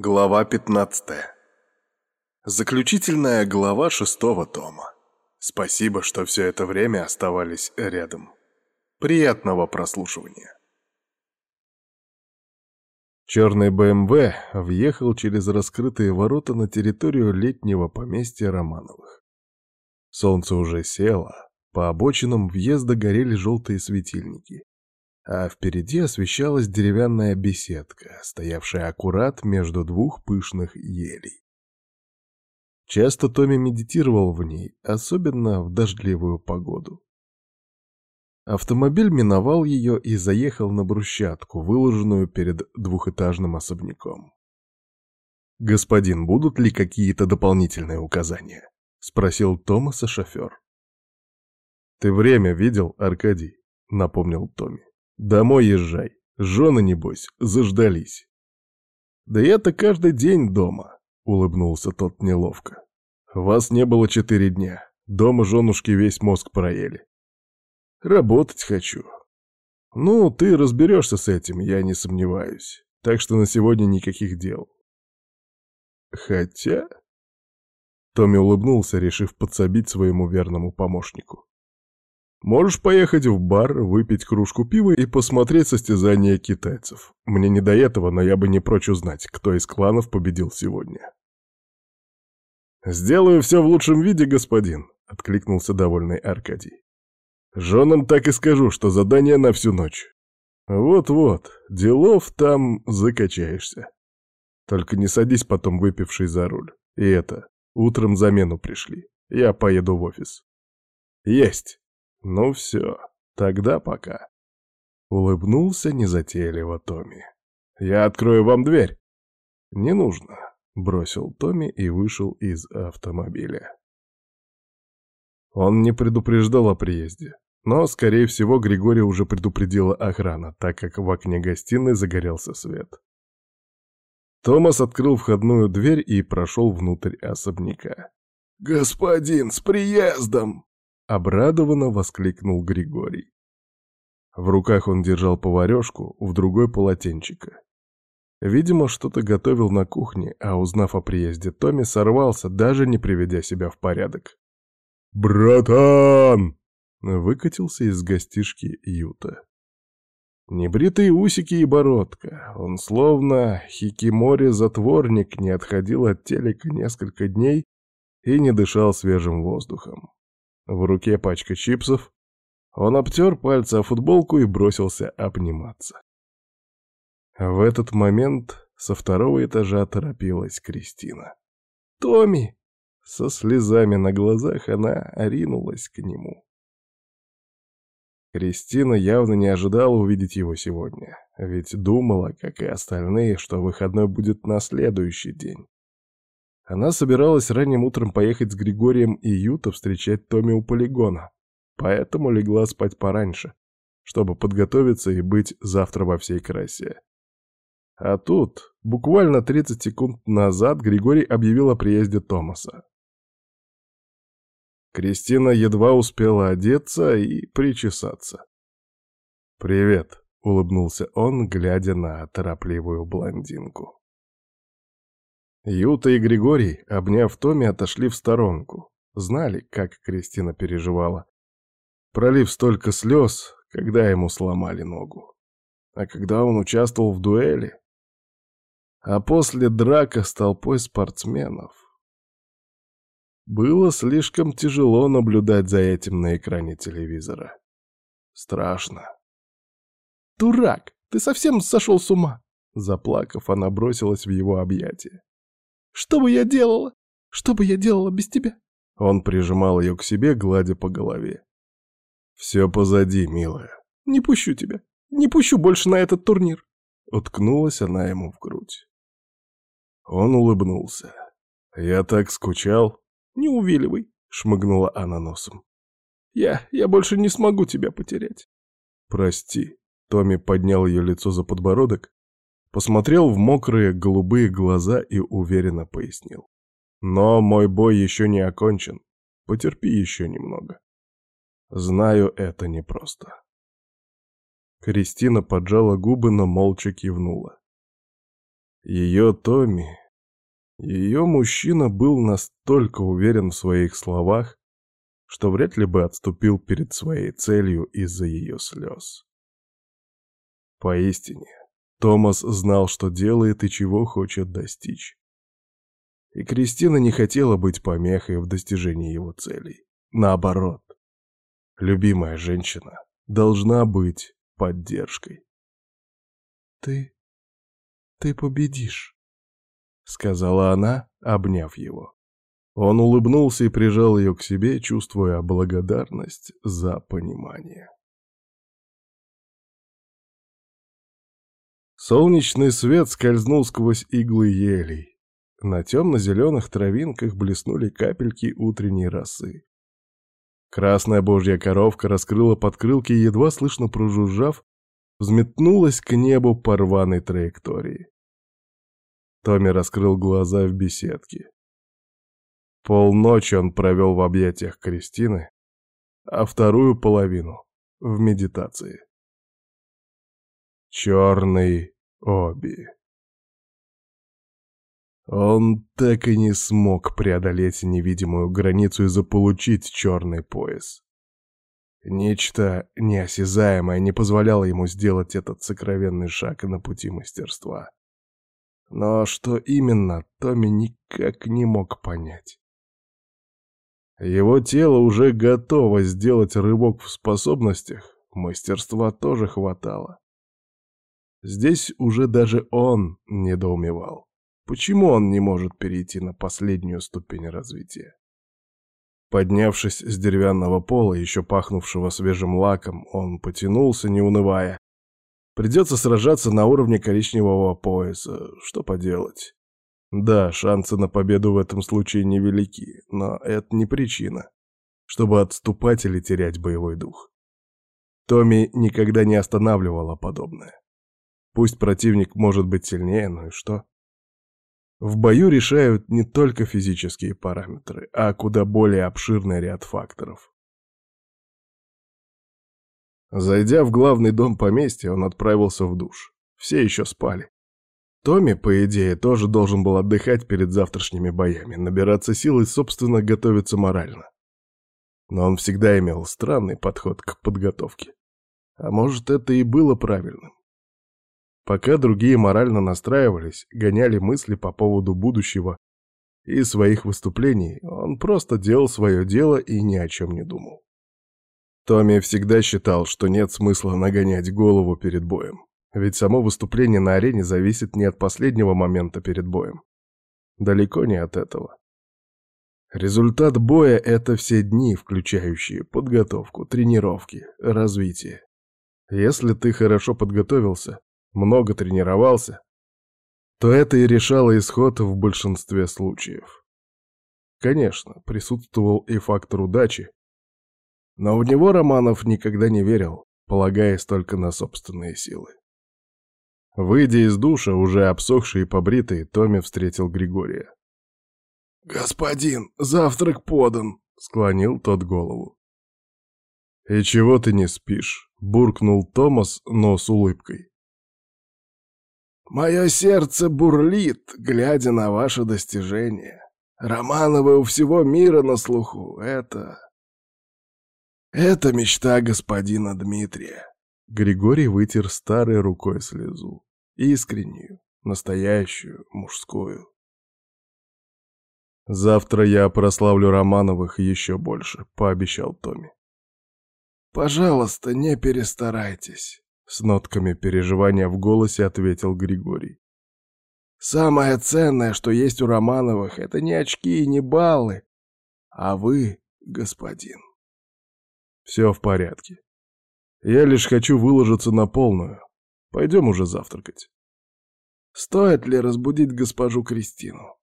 Глава 15. Заключительная глава шестого тома. Спасибо, что все это время оставались рядом. Приятного прослушивания. Черный БМВ въехал через раскрытые ворота на территорию летнего поместья Романовых. Солнце уже село, по обочинам въезда горели желтые светильники а впереди освещалась деревянная беседка, стоявшая аккурат между двух пышных елей. Часто Томми медитировал в ней, особенно в дождливую погоду. Автомобиль миновал ее и заехал на брусчатку, выложенную перед двухэтажным особняком. «Господин, будут ли какие-то дополнительные указания?» — спросил Томаса шофер. «Ты время видел, Аркадий?» — напомнил Томми. Домой езжай. Жены, небось, заждались. Да я-то каждый день дома, улыбнулся тот неловко. Вас не было четыре дня. Дома женушки весь мозг проели. Работать хочу. Ну, ты разберешься с этим, я не сомневаюсь. Так что на сегодня никаких дел. Хотя... Томми улыбнулся, решив подсобить своему верному помощнику. Можешь поехать в бар, выпить кружку пива и посмотреть состязание китайцев. Мне не до этого, но я бы не прочь узнать, кто из кланов победил сегодня. «Сделаю все в лучшем виде, господин», — откликнулся довольный Аркадий. «Женам так и скажу, что задание на всю ночь. Вот-вот, делов там закачаешься. Только не садись потом выпивший за руль. И это, утром замену пришли. Я поеду в офис». «Есть!» Ну все, тогда пока. Улыбнулся незатейливо Томми. Я открою вам дверь. Не нужно, бросил Томми и вышел из автомобиля. Он не предупреждал о приезде, но, скорее всего, Григория уже предупредила охрана, так как в окне гостиной загорелся свет. Томас открыл входную дверь и прошел внутрь особняка. «Господин, с приездом!» Обрадованно воскликнул Григорий. В руках он держал поварешку, в другой полотенчика. Видимо, что-то готовил на кухне, а узнав о приезде Томми, сорвался, даже не приведя себя в порядок. «Братан!» — выкатился из гостишки Юта. Небритые усики и бородка. Он словно хикимори-затворник не отходил от телека несколько дней и не дышал свежим воздухом. В руке пачка чипсов. Он обтер пальцы о футболку и бросился обниматься. В этот момент со второго этажа торопилась Кристина. «Томми!» Со слезами на глазах она ринулась к нему. Кристина явно не ожидала увидеть его сегодня, ведь думала, как и остальные, что выходной будет на следующий день. Она собиралась ранним утром поехать с Григорием и Юта встречать Томми у полигона, поэтому легла спать пораньше, чтобы подготовиться и быть завтра во всей красе. А тут, буквально 30 секунд назад, Григорий объявил о приезде Томаса. Кристина едва успела одеться и причесаться. «Привет», — улыбнулся он, глядя на торопливую блондинку. Юта и Григорий, обняв Томи, отошли в сторонку. Знали, как Кристина переживала. Пролив столько слез, когда ему сломали ногу. А когда он участвовал в дуэли. А после драка с толпой спортсменов. Было слишком тяжело наблюдать за этим на экране телевизора. Страшно. «Дурак! Ты совсем сошел с ума!» Заплакав, она бросилась в его объятия. Что бы я делала? Что бы я делала без тебя?» Он прижимал ее к себе, гладя по голове. «Все позади, милая. Не пущу тебя. Не пущу больше на этот турнир». Уткнулась она ему в грудь. Он улыбнулся. «Я так скучал». «Не увиливай», — шмыгнула она носом. «Я... я больше не смогу тебя потерять». «Прости». Томми поднял ее лицо за подбородок посмотрел в мокрые голубые глаза и уверенно пояснил. «Но мой бой еще не окончен. Потерпи еще немного. Знаю, это непросто». Кристина поджала губы, но молча кивнула. Ее Томми, ее мужчина был настолько уверен в своих словах, что вряд ли бы отступил перед своей целью из-за ее слез. Поистине, Томас знал, что делает и чего хочет достичь. И Кристина не хотела быть помехой в достижении его целей. Наоборот, любимая женщина должна быть поддержкой. «Ты... ты победишь», — сказала она, обняв его. Он улыбнулся и прижал ее к себе, чувствуя благодарность за понимание. Солнечный свет скользнул сквозь иглы елей. На темно-зеленых травинках блеснули капельки утренней росы. Красная божья коровка раскрыла подкрылки и, едва слышно прожужжав, взметнулась к небу по рваной траектории. Томми раскрыл глаза в беседке. Полночи он провел в объятиях Кристины, а вторую половину — в медитации. Черный Оби. Он так и не смог преодолеть невидимую границу и заполучить черный пояс. Нечто неосязаемое не позволяло ему сделать этот сокровенный шаг на пути мастерства. Но что именно, Томми никак не мог понять. Его тело уже готово сделать рывок в способностях, мастерства тоже хватало. Здесь уже даже он недоумевал. Почему он не может перейти на последнюю ступень развития? Поднявшись с деревянного пола, еще пахнувшего свежим лаком, он потянулся, не унывая. Придется сражаться на уровне коричневого пояса. Что поделать? Да, шансы на победу в этом случае невелики, но это не причина, чтобы отступать или терять боевой дух. Томми никогда не останавливала подобное. Пусть противник может быть сильнее, ну и что? В бою решают не только физические параметры, а куда более обширный ряд факторов. Зайдя в главный дом поместья, он отправился в душ. Все еще спали. Томми, по идее, тоже должен был отдыхать перед завтрашними боями, набираться сил и, собственно, готовиться морально. Но он всегда имел странный подход к подготовке. А может, это и было правильным. Пока другие морально настраивались, гоняли мысли по поводу будущего и своих выступлений, он просто делал свое дело и ни о чем не думал. Томми всегда считал, что нет смысла нагонять голову перед боем, ведь само выступление на арене зависит не от последнего момента перед боем. Далеко не от этого. Результат боя — это все дни, включающие подготовку, тренировки, развитие. Если ты хорошо подготовился, много тренировался, то это и решало исход в большинстве случаев. Конечно, присутствовал и фактор удачи, но в него Романов никогда не верил, полагаясь только на собственные силы. Выйдя из душа, уже обсохший и побритый, Томми встретил Григория. «Господин, завтрак подан!» — склонил тот голову. «И чего ты не спишь?» — буркнул Томас, но с улыбкой. Мое сердце бурлит, глядя на ваше достижение. Романовы у всего мира на слуху. Это... Это мечта господина Дмитрия. Григорий вытер старой рукой слезу. Искреннюю, настоящую, мужскую. «Завтра я прославлю Романовых еще больше», — пообещал Томми. «Пожалуйста, не перестарайтесь. С нотками переживания в голосе ответил Григорий. «Самое ценное, что есть у Романовых, это не очки и не баллы, а вы, господин». «Все в порядке. Я лишь хочу выложиться на полную. Пойдем уже завтракать». «Стоит ли разбудить госпожу Кристину?»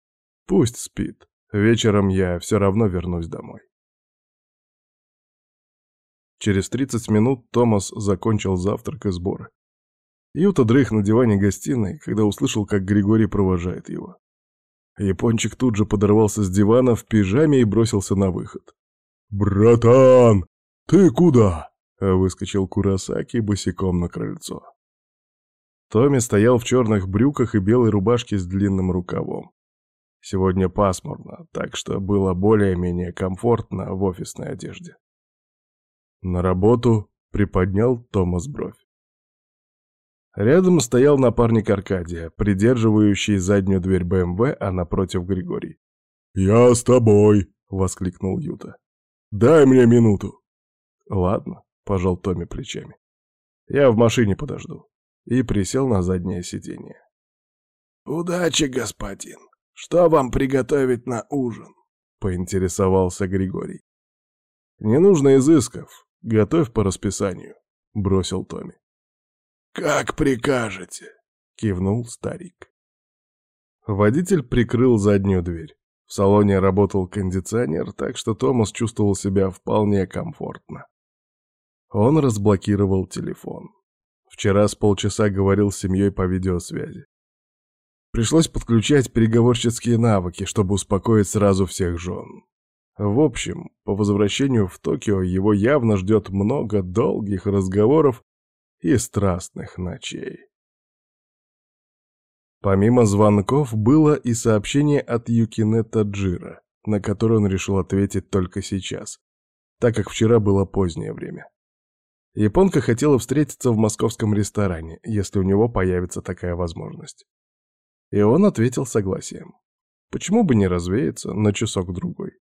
«Пусть спит. Вечером я все равно вернусь домой». Через 30 минут Томас закончил завтрак и сборы. Юта дрых на диване гостиной, когда услышал, как Григорий провожает его. Япончик тут же подорвался с дивана в пижаме и бросился на выход. «Братан, ты куда?» — выскочил Курасаки босиком на крыльцо. Томми стоял в черных брюках и белой рубашке с длинным рукавом. Сегодня пасмурно, так что было более-менее комфортно в офисной одежде. На работу приподнял Томас бровь. Рядом стоял напарник Аркадия, придерживающий заднюю дверь БМВ, а напротив Григорий. «Я с тобой!» — воскликнул Юта. «Дай мне минуту!» «Ладно», — пожал Томми плечами. «Я в машине подожду». И присел на заднее сиденье. «Удачи, господин! Что вам приготовить на ужин?» — поинтересовался Григорий. «Не нужно изысков. Готовь по расписанию», — бросил Томми. «Как прикажете», — кивнул старик. Водитель прикрыл заднюю дверь. В салоне работал кондиционер, так что Томас чувствовал себя вполне комфортно. Он разблокировал телефон. Вчера с полчаса говорил с семьей по видеосвязи. Пришлось подключать переговорщицкие навыки, чтобы успокоить сразу всех жен. В общем, по возвращению в Токио его явно ждет много долгих разговоров и страстных ночей. Помимо звонков было и сообщение от Юкине Таджира, на которое он решил ответить только сейчас, так как вчера было позднее время. Японка хотела встретиться в московском ресторане, если у него появится такая возможность. И он ответил согласием. Почему бы не развеяться на часок-другой?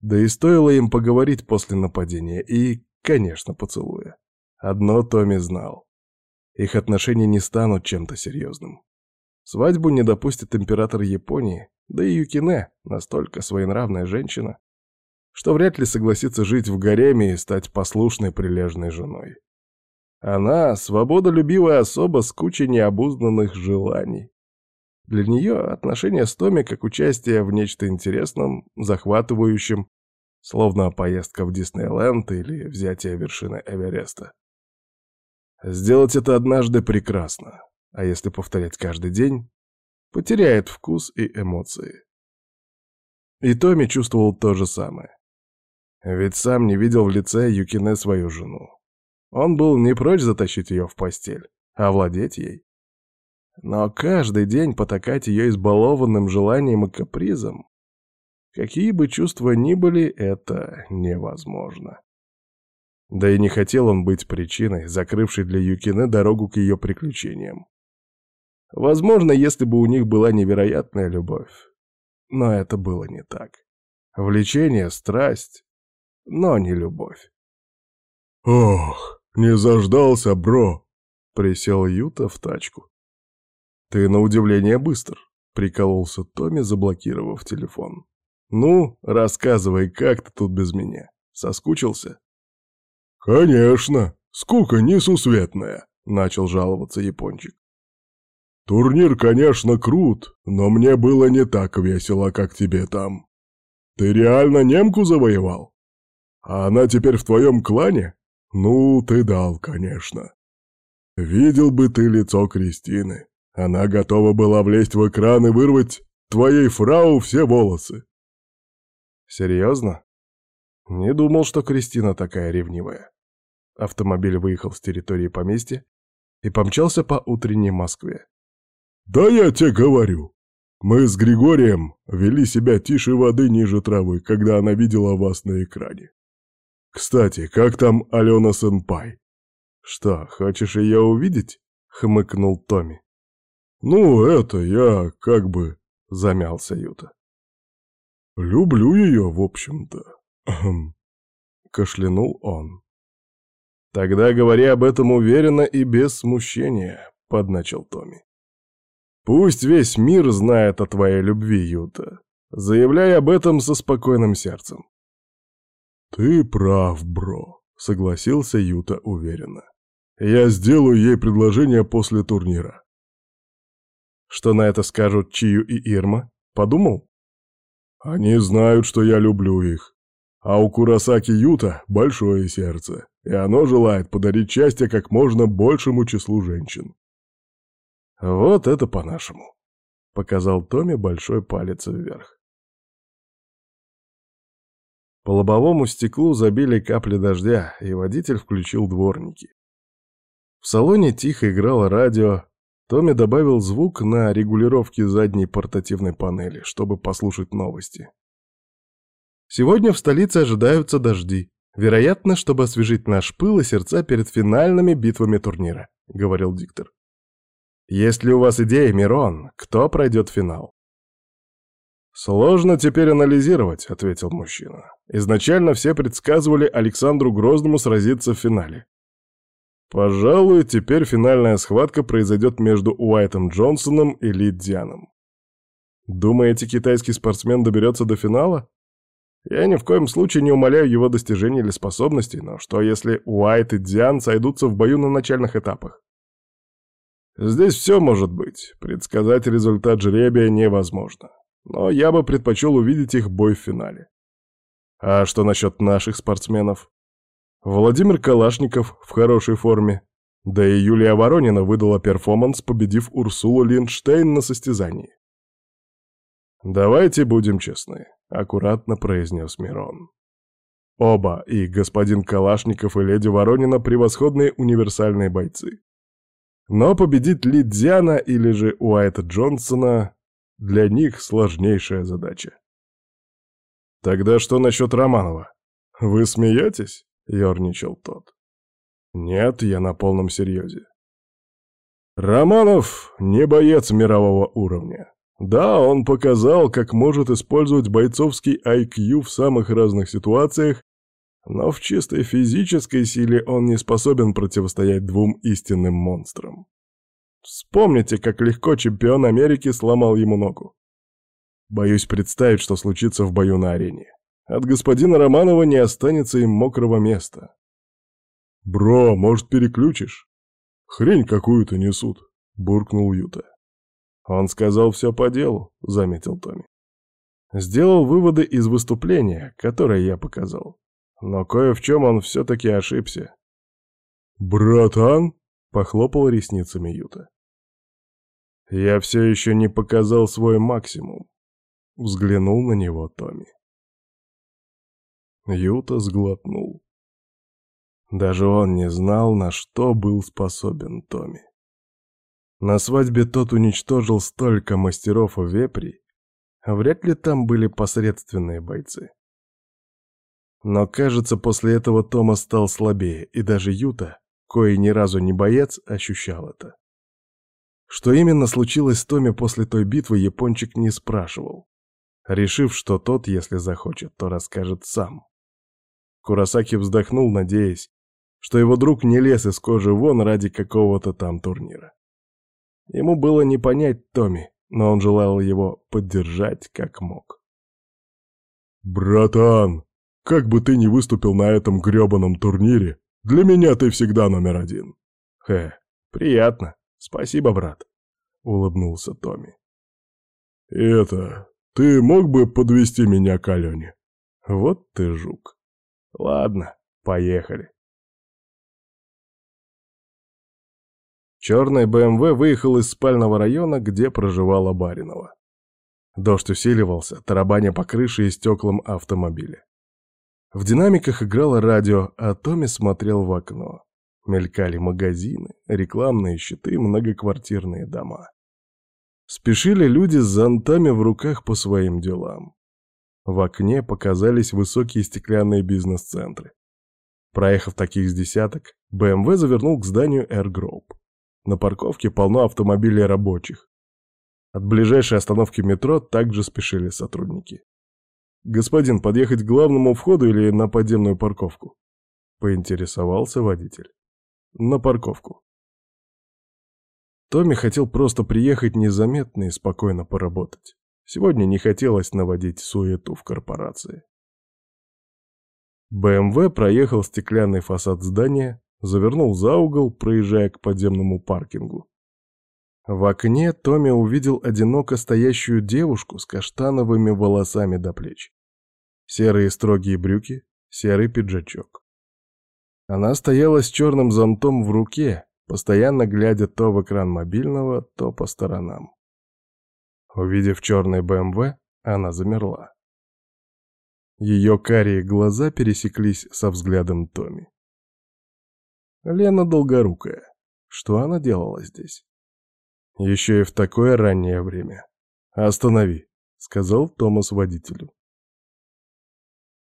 Да и стоило им поговорить после нападения и, конечно, поцелуя. Одно Томми знал. Их отношения не станут чем-то серьезным. Свадьбу не допустит император Японии, да и Юкине, настолько своенравная женщина, что вряд ли согласится жить в гареме и стать послушной прилежной женой. Она — свободолюбивая особа с кучей необузданных желаний. Для нее отношения с Томи как участие в нечто интересном, захватывающем, словно поездка в Диснейленд или взятие вершины Эвереста. Сделать это однажды прекрасно, а если повторять каждый день, потеряет вкус и эмоции. И Томми чувствовал то же самое. Ведь сам не видел в лице Юкине свою жену. Он был не прочь затащить ее в постель, а владеть ей. Но каждый день потакать ее избалованным желанием и капризом, какие бы чувства ни были, это невозможно. Да и не хотел он быть причиной, закрывшей для Юкины дорогу к ее приключениям. Возможно, если бы у них была невероятная любовь. Но это было не так. Влечение, страсть, но не любовь. «Ох, не заждался, бро!» — присел Юта в тачку. «Ты на удивление быстр», — прикололся Томми, заблокировав телефон. «Ну, рассказывай, как ты тут без меня? Соскучился?» «Конечно, скука несусветная», — начал жаловаться япончик. «Турнир, конечно, крут, но мне было не так весело, как тебе там. Ты реально немку завоевал? А она теперь в твоем клане? Ну, ты дал, конечно. Видел бы ты лицо Кристины. Она готова была влезть в экран и вырвать твоей фрау все волосы». «Серьезно?» Не думал, что Кристина такая ревнивая. Автомобиль выехал с территории поместья и помчался по утренней Москве. «Да я тебе говорю, мы с Григорием вели себя тише воды ниже травы, когда она видела вас на экране. Кстати, как там Алена Сенпай?» «Что, хочешь ее увидеть?» — хмыкнул Томми. «Ну, это я как бы...» — замялся Юта. «Люблю ее, в общем-то». Кашлянул он. «Тогда говори об этом уверенно и без смущения», — подначил Томми. «Пусть весь мир знает о твоей любви, Юта. Заявляй об этом со спокойным сердцем». «Ты прав, бро», — согласился Юта уверенно. «Я сделаю ей предложение после турнира». «Что на это скажут Чию и Ирма? Подумал?» «Они знают, что я люблю их. А у Курасаки Юта большое сердце, и оно желает подарить счастье как можно большему числу женщин. «Вот это по-нашему», — показал Томми большой палец вверх. По лобовому стеклу забили капли дождя, и водитель включил дворники. В салоне тихо играло радио. Томми добавил звук на регулировке задней портативной панели, чтобы послушать новости. Сегодня в столице ожидаются дожди. Вероятно, чтобы освежить наш пыл и сердца перед финальными битвами турнира, говорил диктор. Есть ли у вас идеи, Мирон, кто пройдет финал? «Сложно теперь анализировать», — ответил мужчина. «Изначально все предсказывали Александру Грозному сразиться в финале. Пожалуй, теперь финальная схватка произойдет между Уайтом Джонсоном и Ли Дзяном. Думаете, китайский спортсмен доберется до финала? Я ни в коем случае не умоляю его достижений или способностей, но что если Уайт и Дзян сойдутся в бою на начальных этапах? Здесь все может быть, предсказать результат жребия невозможно но я бы предпочел увидеть их бой в финале. А что насчет наших спортсменов? Владимир Калашников в хорошей форме. Да и Юлия Воронина выдала перформанс, победив Урсулу Линдштейн на состязании. «Давайте будем честны», — аккуратно произнес Мирон. Оба, и господин Калашников, и леди Воронина, превосходные универсальные бойцы. Но победить Лидзяна или же Уайта Джонсона для них сложнейшая задача. «Тогда что насчет Романова? Вы смеетесь?» — ерничал тот. «Нет, я на полном серьезе. Романов не боец мирового уровня. Да, он показал, как может использовать бойцовский IQ в самых разных ситуациях, но в чистой физической силе он не способен противостоять двум истинным монстрам. Вспомните, как легко чемпион Америки сломал ему ногу. Боюсь представить, что случится в бою на арене. От господина Романова не останется им мокрого места. «Бро, может, переключишь?» «Хрень какую-то несут», — буркнул Юта. «Он сказал все по делу», — заметил Томми. Сделал выводы из выступления, которое я показал. Но кое в чем он все-таки ошибся. «Братан?» Похлопал ресницами Юта. Я все еще не показал свой максимум. Взглянул на него Томми. Юта сглотнул. Даже он не знал, на что был способен Томми. На свадьбе тот уничтожил столько мастеров у вепри, а вряд ли там были посредственные бойцы. Но, кажется, после этого Тома стал слабее, и даже Юта кое ни разу не боец, ощущал это. Что именно случилось с Томи после той битвы, япончик не спрашивал, решив, что тот, если захочет, то расскажет сам. Курасаки вздохнул, надеясь, что его друг не лез из кожи вон ради какого-то там турнира. Ему было не понять Томи, но он желал его поддержать как мог. «Братан, как бы ты ни выступил на этом грёбаном турнире, для меня ты всегда номер один. Хе, приятно. Спасибо, брат. Улыбнулся Томми. И это, ты мог бы подвести меня к Алене? Вот ты жук. Ладно, поехали. Черный БМВ выехал из спального района, где проживала Баринова. Дождь усиливался, тарабаня по крыше и стеклам автомобиля. В динамиках играло радио, а Томми смотрел в окно. Мелькали магазины, рекламные щиты, многоквартирные дома. Спешили люди с зонтами в руках по своим делам. В окне показались высокие стеклянные бизнес-центры. Проехав таких с десяток, БМВ завернул к зданию Air Group. На парковке полно автомобилей рабочих. От ближайшей остановки метро также спешили сотрудники. «Господин, подъехать к главному входу или на подземную парковку?» Поинтересовался водитель. «На парковку». Томми хотел просто приехать незаметно и спокойно поработать. Сегодня не хотелось наводить суету в корпорации. БМВ проехал стеклянный фасад здания, завернул за угол, проезжая к подземному паркингу. В окне Томми увидел одиноко стоящую девушку с каштановыми волосами до плеч. Серые строгие брюки, серый пиджачок. Она стояла с черным зонтом в руке, постоянно глядя то в экран мобильного, то по сторонам. Увидев черный БМВ, она замерла. Ее карие глаза пересеклись со взглядом Томми. Лена Долгорукая. Что она делала здесь? Еще и в такое раннее время. «Останови», — сказал Томас водителю.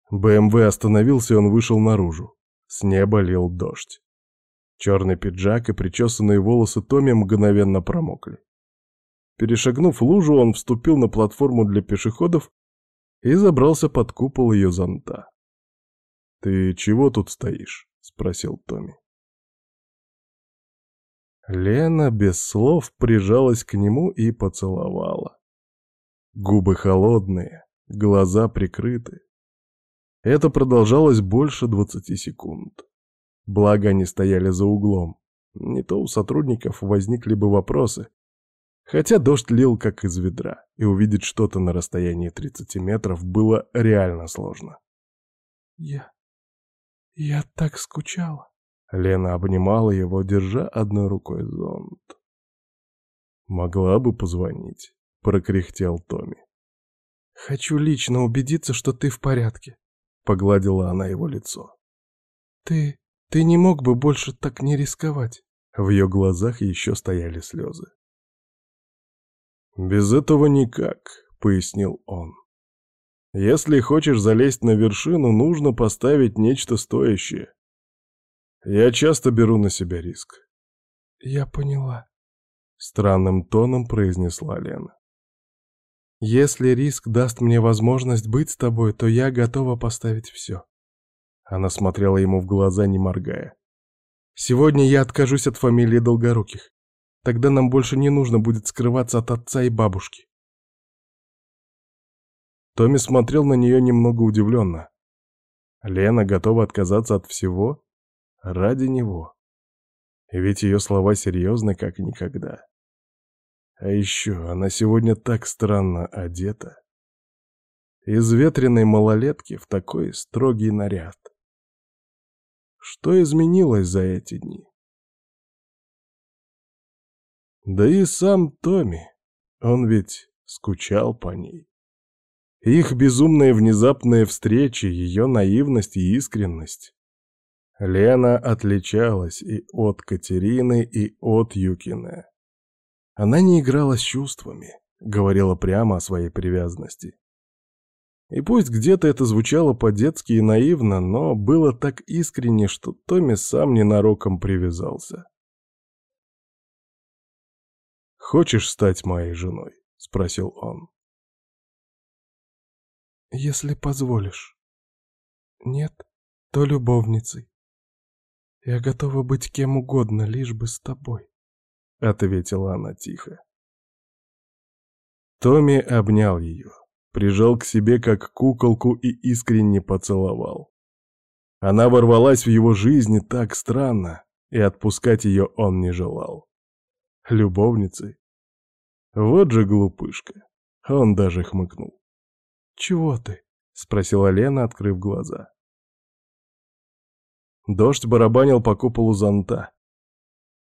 БМВ остановился, и он вышел наружу. С неба лил дождь. Черный пиджак и причесанные волосы Томи мгновенно промокли. Перешагнув лужу, он вступил на платформу для пешеходов и забрался под купол ее зонта. «Ты чего тут стоишь?» — спросил Томми. Лена без слов прижалась к нему и поцеловала. Губы холодные, глаза прикрыты. Это продолжалось больше двадцати секунд. Благо они стояли за углом. Не то у сотрудников возникли бы вопросы. Хотя дождь лил как из ведра, и увидеть что-то на расстоянии 30 метров было реально сложно. «Я... я так скучала», Лена обнимала его, держа одной рукой зонт. «Могла бы позвонить», — прокряхтел Томми. «Хочу лично убедиться, что ты в порядке», — погладила она его лицо. «Ты... ты не мог бы больше так не рисковать?» В ее глазах еще стояли слезы. «Без этого никак», — пояснил он. «Если хочешь залезть на вершину, нужно поставить нечто стоящее. Я часто беру на себя риск. Я поняла. Странным тоном произнесла Лена. Если риск даст мне возможность быть с тобой, то я готова поставить все. Она смотрела ему в глаза, не моргая. Сегодня я откажусь от фамилии Долгоруких. Тогда нам больше не нужно будет скрываться от отца и бабушки. Томми смотрел на нее немного удивленно. Лена готова отказаться от всего? Ради него. Ведь ее слова серьезны, как никогда. А еще она сегодня так странно одета. Из ветреной малолетки в такой строгий наряд. Что изменилось за эти дни? Да и сам Томми, он ведь скучал по ней. Их безумные внезапные встречи, ее наивность и искренность. Лена отличалась и от Катерины, и от Юкины. Она не играла с чувствами, говорила прямо о своей привязанности. И пусть где-то это звучало по-детски и наивно, но было так искренне, что Томми сам ненароком привязался. «Хочешь стать моей женой?» — спросил он. «Если позволишь. Нет, то любовницей. «Я готова быть кем угодно, лишь бы с тобой», — ответила она тихо. Томми обнял ее, прижал к себе как куколку и искренне поцеловал. Она ворвалась в его жизнь так странно, и отпускать ее он не желал. Любовницей? Вот же глупышка. Он даже хмыкнул. «Чего ты?» — спросила Лена, открыв глаза. Дождь барабанил по куполу зонта.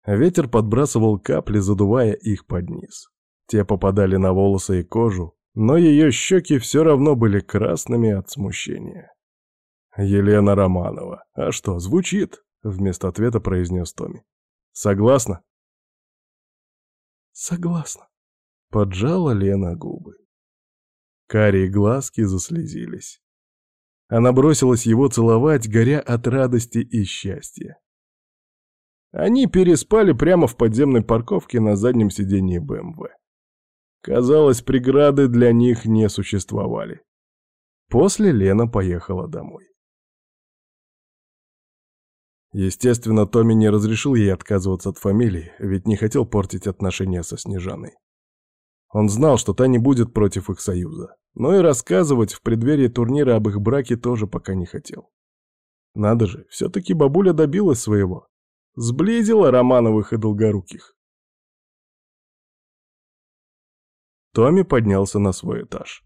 Ветер подбрасывал капли, задувая их под низ. Те попадали на волосы и кожу, но ее щеки все равно были красными от смущения. «Елена Романова. А что, звучит?» — вместо ответа произнес Томми. «Согласна?» «Согласна», — поджала Лена губы. Карие глазки заслезились. Она бросилась его целовать, горя от радости и счастья. Они переспали прямо в подземной парковке на заднем сиденье БМВ. Казалось, преграды для них не существовали. После Лена поехала домой. Естественно, Томми не разрешил ей отказываться от фамилии, ведь не хотел портить отношения со Снежаной. Он знал, что та не будет против их союза, но и рассказывать в преддверии турнира об их браке тоже пока не хотел. Надо же, все-таки бабуля добилась своего. Сблизила Романовых и Долгоруких. Томми поднялся на свой этаж.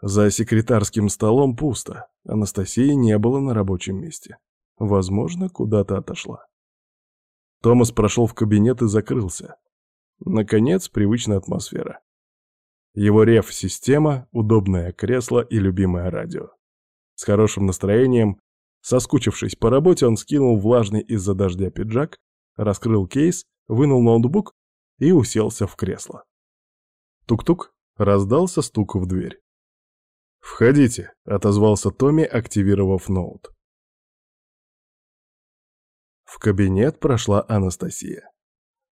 За секретарским столом пусто. Анастасии не было на рабочем месте. Возможно, куда-то отошла. Томас прошел в кабинет и закрылся. Наконец, привычная атмосфера. Его реф-система, удобное кресло и любимое радио. С хорошим настроением, соскучившись по работе, он скинул влажный из-за дождя пиджак, раскрыл кейс, вынул ноутбук и уселся в кресло. Тук-тук, раздался стук в дверь. «Входите», — отозвался Томми, активировав ноут. В кабинет прошла Анастасия.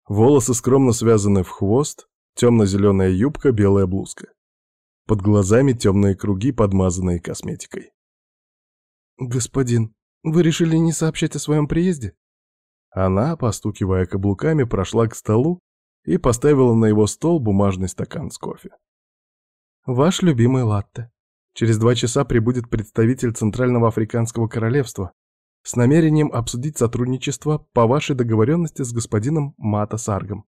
Волосы скромно связаны в хвост, темно-зеленая юбка, белая блузка. Под глазами темные круги, подмазанные косметикой. «Господин, вы решили не сообщать о своем приезде?» Она, постукивая каблуками, прошла к столу и поставила на его стол бумажный стакан с кофе. «Ваш любимый латте. Через два часа прибудет представитель Центрального Африканского Королевства с намерением обсудить сотрудничество по вашей договоренности с господином Мата Саргом.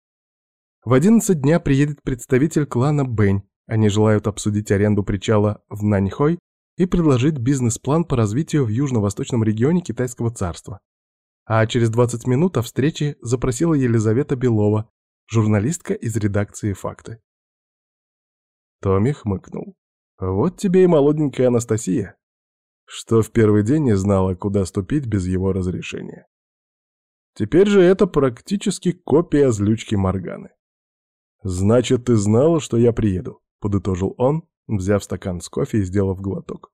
В 11 дня приедет представитель клана Бэнь. Они желают обсудить аренду причала в Наньхой и предложить бизнес-план по развитию в южно-восточном регионе Китайского царства. А через 20 минут о встрече запросила Елизавета Белова, журналистка из редакции «Факты». Томми хмыкнул. Вот тебе и молоденькая Анастасия, что в первый день не знала, куда ступить без его разрешения. Теперь же это практически копия злючки Морганы. «Значит, ты знала, что я приеду», — подытожил он, взяв стакан с кофе и сделав глоток.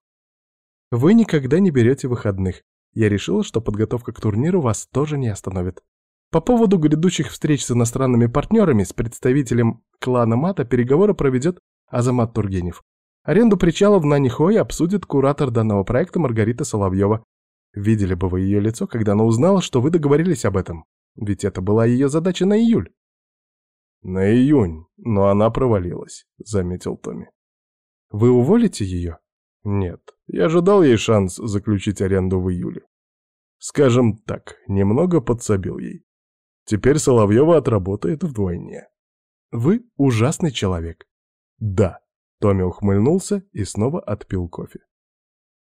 «Вы никогда не берете выходных. Я решила, что подготовка к турниру вас тоже не остановит. По поводу грядущих встреч с иностранными партнерами с представителем клана Мата переговоры проведет Азамат Тургенев. Аренду причала в Нанихой обсудит куратор данного проекта Маргарита Соловьева. Видели бы вы ее лицо, когда она узнала, что вы договорились об этом. Ведь это была ее задача на июль. На июнь, но она провалилась, заметил Томми. Вы уволите ее? Нет, я ожидал ей шанс заключить аренду в июле. Скажем так, немного подсобил ей. Теперь Соловьева отработает вдвойне. Вы ужасный человек. Да, Томми ухмыльнулся и снова отпил кофе.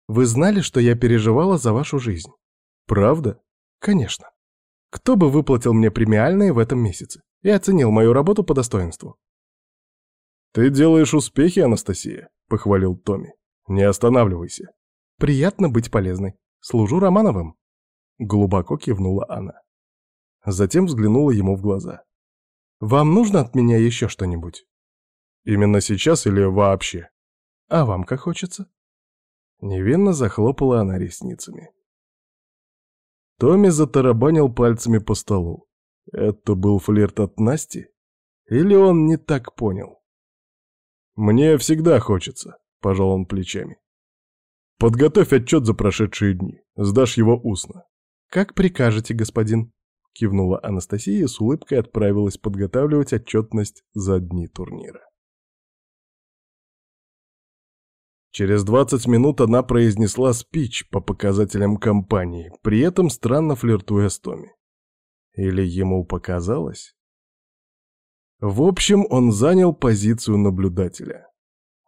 «Вы знали, что я переживала за вашу жизнь?» «Правда?» «Конечно. Кто бы выплатил мне премиальные в этом месяце и оценил мою работу по достоинству?» «Ты делаешь успехи, Анастасия», — похвалил Томми. «Не останавливайся». «Приятно быть полезной. Служу Романовым». Глубоко кивнула она. Затем взглянула ему в глаза. «Вам нужно от меня еще что-нибудь?» Именно сейчас или вообще? А вам как хочется? Невинно захлопала она ресницами. Томми затарабанил пальцами по столу. Это был флирт от Насти? Или он не так понял? «Мне всегда хочется», — пожал он плечами. «Подготовь отчет за прошедшие дни. Сдашь его устно». «Как прикажете, господин», — кивнула Анастасия и с улыбкой отправилась подготавливать отчетность за дни турнира. Через 20 минут она произнесла спич по показателям компании, при этом странно флиртуя с Томми. Или ему показалось? В общем, он занял позицию наблюдателя.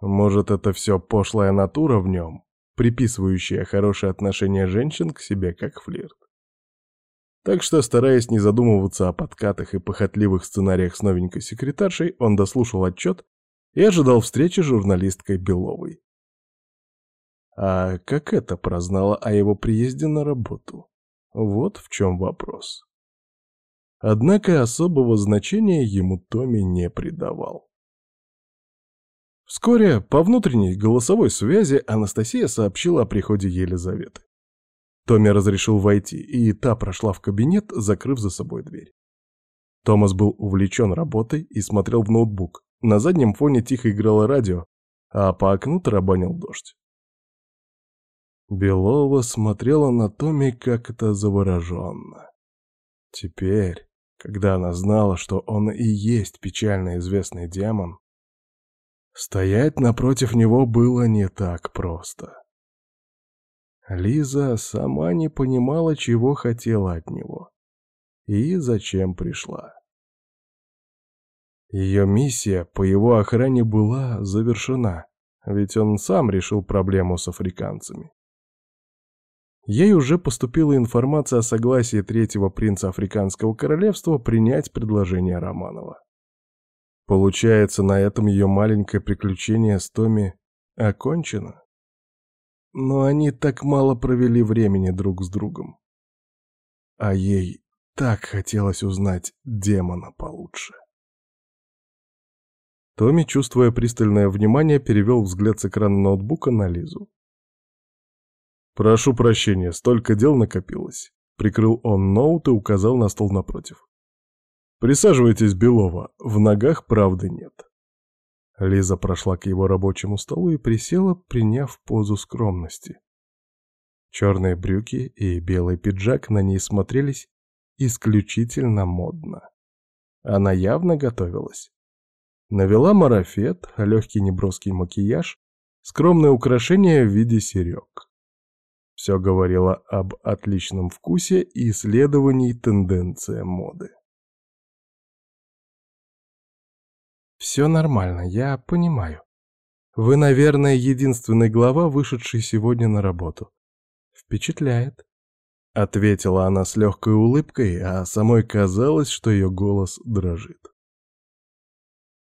Может, это все пошлая натура в нем, приписывающая хорошее отношение женщин к себе как флирт. Так что, стараясь не задумываться о подкатах и похотливых сценариях с новенькой секретаршей, он дослушал отчет и ожидал встречи с журналисткой Беловой. А как это прознала о его приезде на работу? Вот в чем вопрос. Однако особого значения ему Томми не придавал. Вскоре по внутренней голосовой связи Анастасия сообщила о приходе Елизаветы. Томми разрешил войти, и та прошла в кабинет, закрыв за собой дверь. Томас был увлечен работой и смотрел в ноутбук. На заднем фоне тихо играло радио, а по окну тарабанил дождь. Белова смотрела на Томми как-то завороженно. Теперь, когда она знала, что он и есть печально известный демон, стоять напротив него было не так просто. Лиза сама не понимала, чего хотела от него и зачем пришла. Ее миссия по его охране была завершена, ведь он сам решил проблему с африканцами. Ей уже поступила информация о согласии третьего принца Африканского королевства принять предложение Романова. Получается, на этом ее маленькое приключение с Томи окончено? Но они так мало провели времени друг с другом. А ей так хотелось узнать демона получше. Томми, чувствуя пристальное внимание, перевел взгляд с экрана ноутбука на Лизу. «Прошу прощения, столько дел накопилось». Прикрыл он ноут и указал на стол напротив. «Присаживайтесь, Белова, в ногах правды нет». Лиза прошла к его рабочему столу и присела, приняв позу скромности. Черные брюки и белый пиджак на ней смотрелись исключительно модно. Она явно готовилась. Навела марафет, легкий неброский макияж, скромное украшение в виде серег. Все говорило об отличном вкусе и исследовании тенденциям моды. «Все нормально, я понимаю. Вы, наверное, единственный глава, вышедший сегодня на работу. Впечатляет», — ответила она с легкой улыбкой, а самой казалось, что ее голос дрожит.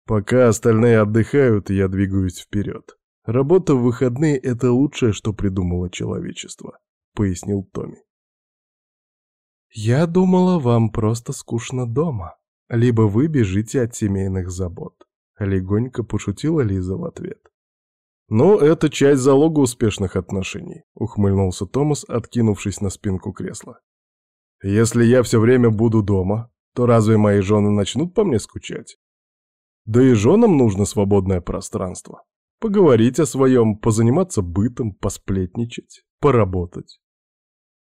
Пока остальные отдыхают, я двигаюсь вперед. Работа в выходные — это лучшее, что придумало человечество, — пояснил Томми. Я думала, вам просто скучно дома. Либо вы бежите от семейных забот. Легонько пошутила Лиза в ответ. «Ну, это часть залога успешных отношений», — ухмыльнулся Томас, откинувшись на спинку кресла. «Если я все время буду дома, то разве мои жены начнут по мне скучать? Да и женам нужно свободное пространство. Поговорить о своем, позаниматься бытом, посплетничать, поработать.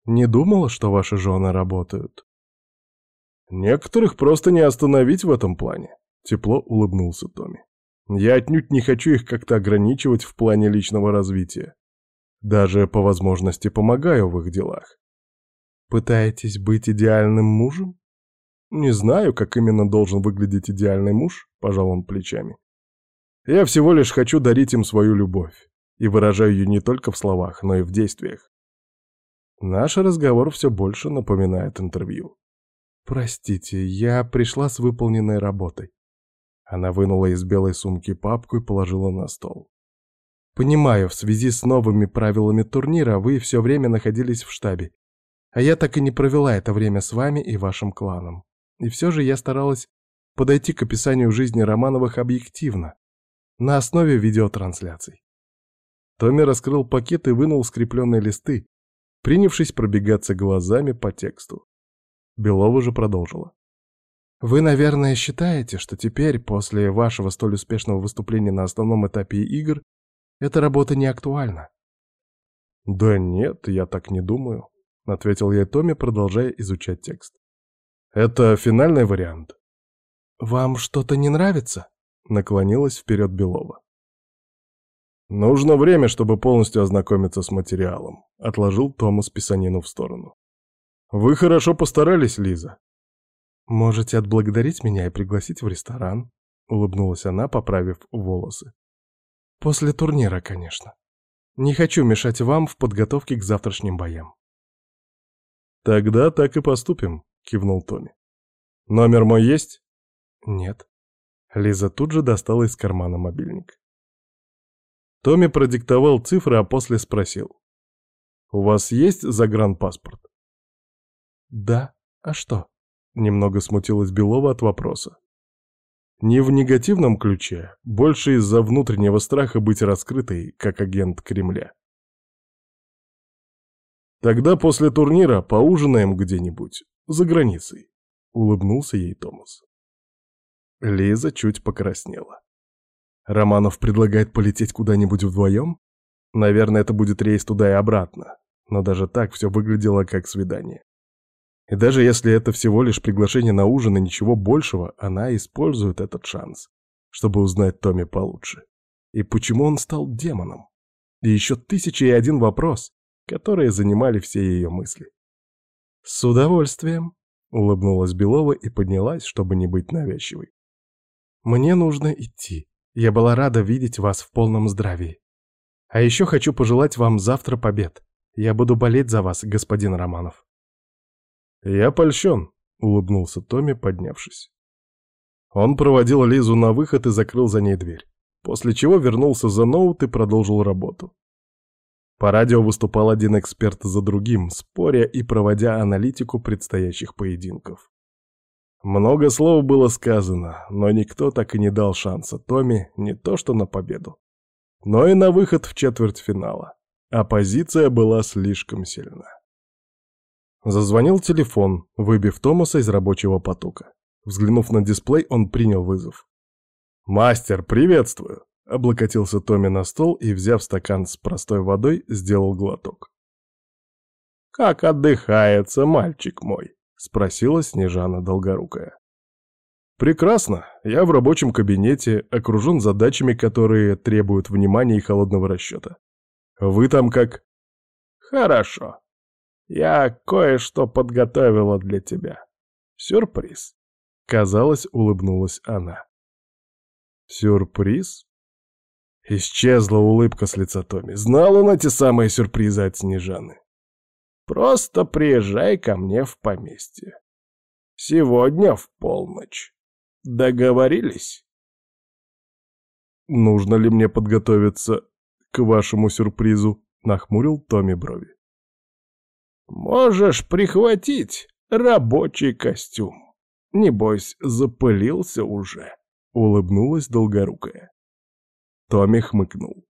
Не думала, что ваши жены работают? Некоторых просто не остановить в этом плане. Тепло улыбнулся Томми. Я отнюдь не хочу их как-то ограничивать в плане личного развития. Даже по возможности помогаю в их делах. Пытаетесь быть идеальным мужем? Не знаю, как именно должен выглядеть идеальный муж, пожал он плечами. Я всего лишь хочу дарить им свою любовь. И выражаю ее не только в словах, но и в действиях. Наш разговор все больше напоминает интервью. «Простите, я пришла с выполненной работой». Она вынула из белой сумки папку и положила на стол. «Понимаю, в связи с новыми правилами турнира вы все время находились в штабе, а я так и не провела это время с вами и вашим кланом. И все же я старалась подойти к описанию жизни Романовых объективно, на основе видеотрансляций. Томми раскрыл пакет и вынул скрепленные листы, принявшись пробегаться глазами по тексту. Белова же продолжила. «Вы, наверное, считаете, что теперь, после вашего столь успешного выступления на основном этапе игр, эта работа не актуальна?» «Да нет, я так не думаю», — ответил я Томми, продолжая изучать текст. Это финальный вариант. «Вам что-то не нравится?» — наклонилась вперед Белова. «Нужно время, чтобы полностью ознакомиться с материалом», — отложил Томас писанину в сторону. «Вы хорошо постарались, Лиза». «Можете отблагодарить меня и пригласить в ресторан», — улыбнулась она, поправив волосы. «После турнира, конечно. Не хочу мешать вам в подготовке к завтрашним боям». «Тогда так и поступим», кивнул Томми. «Номер мой есть?» «Нет». Лиза тут же достала из кармана мобильник. Томми продиктовал цифры, а после спросил. «У вас есть загранпаспорт?» «Да. А что?» Немного смутилась Белова от вопроса. Не в негативном ключе, больше из-за внутреннего страха быть раскрытой, как агент Кремля. Тогда после турнира поужинаем где-нибудь, за границей», — улыбнулся ей Томас. Лиза чуть покраснела. «Романов предлагает полететь куда-нибудь вдвоем? Наверное, это будет рейс туда и обратно, но даже так все выглядело как свидание. И даже если это всего лишь приглашение на ужин и ничего большего, она использует этот шанс, чтобы узнать Томми получше. И почему он стал демоном? И еще тысяча и один вопрос, которые занимали все ее мысли. «С удовольствием», — улыбнулась Белова и поднялась, чтобы не быть навязчивой. «Мне нужно идти. Я была рада видеть вас в полном здравии. А еще хочу пожелать вам завтра побед. Я буду болеть за вас, господин Романов». «Я польщен», — улыбнулся Томми, поднявшись. Он проводил Лизу на выход и закрыл за ней дверь, после чего вернулся за ноут и продолжил работу. По радио выступал один эксперт за другим, споря и проводя аналитику предстоящих поединков. Много слов было сказано, но никто так и не дал шанса Томи не то что на победу, но и на выход в четвертьфинала. Оппозиция была слишком сильна. Зазвонил телефон, выбив Томаса из рабочего потока. Взглянув на дисплей, он принял вызов. «Мастер, приветствую!» Облокотился Томми на стол и, взяв стакан с простой водой, сделал глоток. «Как отдыхается, мальчик мой?» — спросила Снежана Долгорукая. «Прекрасно. Я в рабочем кабинете, окружен задачами, которые требуют внимания и холодного расчета. Вы там как?» «Хорошо. Я кое-что подготовила для тебя. Сюрприз». Казалось, улыбнулась она. «Сюрприз?» Исчезла улыбка с лица Томи. Знал он эти самые сюрпризы от Снежаны. «Просто приезжай ко мне в поместье. Сегодня в полночь. Договорились?» «Нужно ли мне подготовиться к вашему сюрпризу?» — нахмурил Томми брови. «Можешь прихватить рабочий костюм. Небось, запылился уже», — улыбнулась Долгорукая. Томми хмыкнул.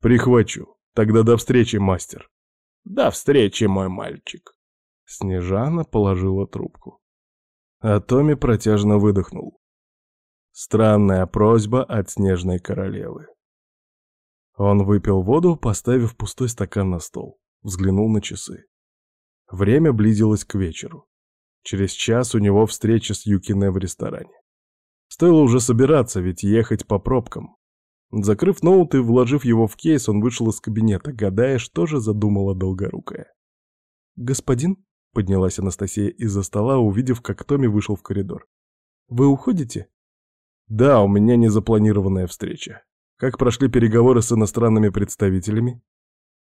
«Прихвачу. Тогда до встречи, мастер». «До встречи, мой мальчик». Снежана положила трубку. А Томми протяжно выдохнул. Странная просьба от снежной королевы. Он выпил воду, поставив пустой стакан на стол. Взглянул на часы. Время близилось к вечеру. Через час у него встреча с Юкине в ресторане. Стоило уже собираться, ведь ехать по пробкам. Закрыв ноут и вложив его в кейс, он вышел из кабинета, гадая, что же задумала Долгорукая. «Господин?» — поднялась Анастасия из-за стола, увидев, как Томми вышел в коридор. «Вы уходите?» «Да, у меня незапланированная встреча. Как прошли переговоры с иностранными представителями?»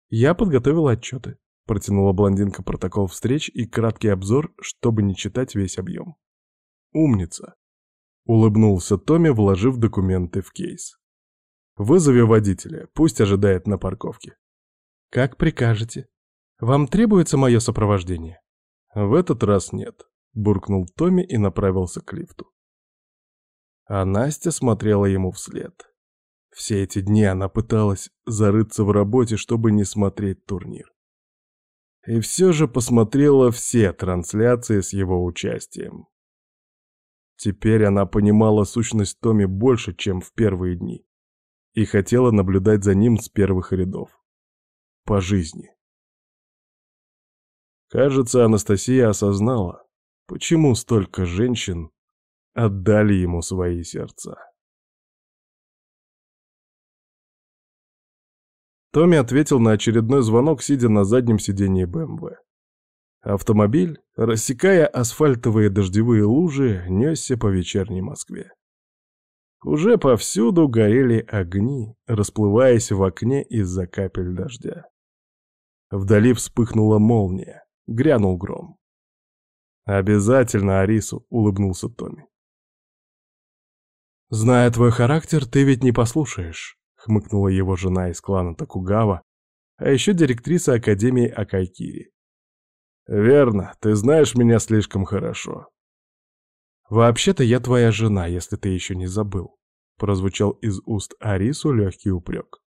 «Я подготовила отчеты», — протянула блондинка протокол встреч и краткий обзор, чтобы не читать весь объем. «Умница», — улыбнулся Томми, вложив документы в кейс. Вызови водителя, пусть ожидает на парковке. Как прикажете. Вам требуется мое сопровождение? В этот раз нет, буркнул Томми и направился к лифту. А Настя смотрела ему вслед. Все эти дни она пыталась зарыться в работе, чтобы не смотреть турнир. И все же посмотрела все трансляции с его участием. Теперь она понимала сущность Томи больше, чем в первые дни и хотела наблюдать за ним с первых рядов. По жизни. Кажется, Анастасия осознала, почему столько женщин отдали ему свои сердца. Томми ответил на очередной звонок, сидя на заднем сидении БМВ. Автомобиль, рассекая асфальтовые дождевые лужи, несся по вечерней Москве. Уже повсюду горели огни, расплываясь в окне из-за капель дождя. Вдали вспыхнула молния, грянул гром. «Обязательно Арису», — улыбнулся Томми. «Зная твой характер, ты ведь не послушаешь», — хмыкнула его жена из клана Токугава, а еще директриса Академии Акайкири. «Верно, ты знаешь меня слишком хорошо. «Вообще-то я твоя жена, если ты еще не забыл», — прозвучал из уст Арису легкий упрек.